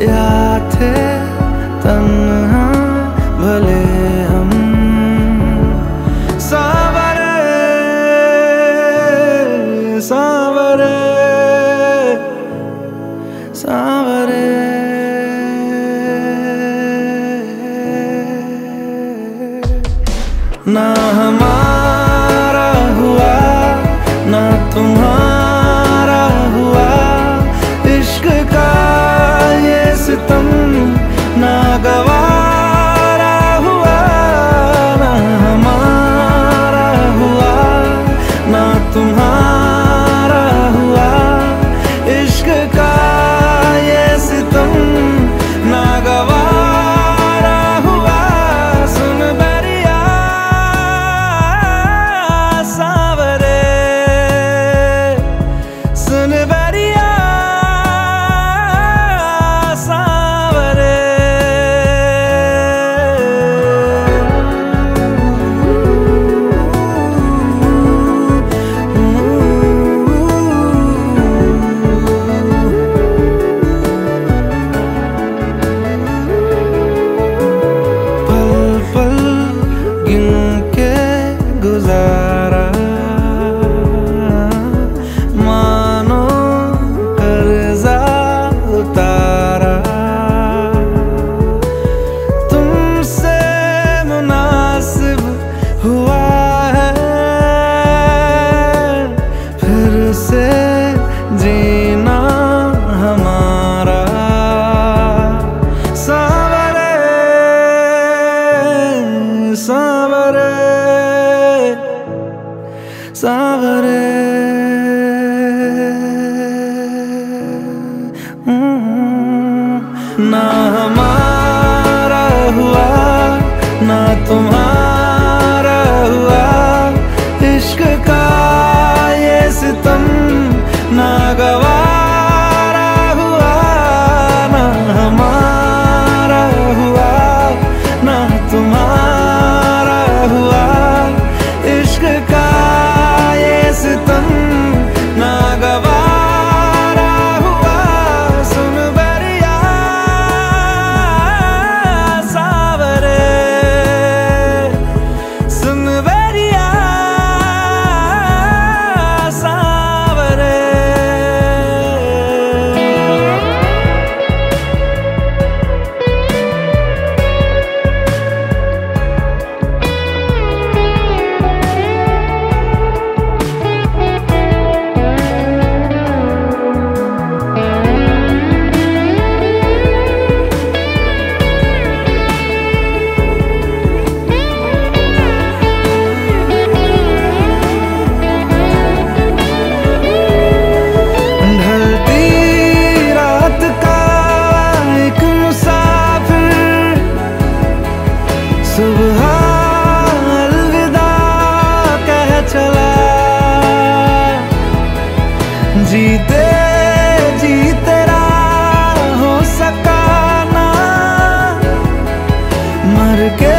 या थे तन्हा भले हम सावरे सावरे सावरे। ना हमारे सितम नागवा से जीना हमारा सावरे सावरे सावरे। हम्म, ना हमारा договор. जीते जी तेरा हो सका ना। मर के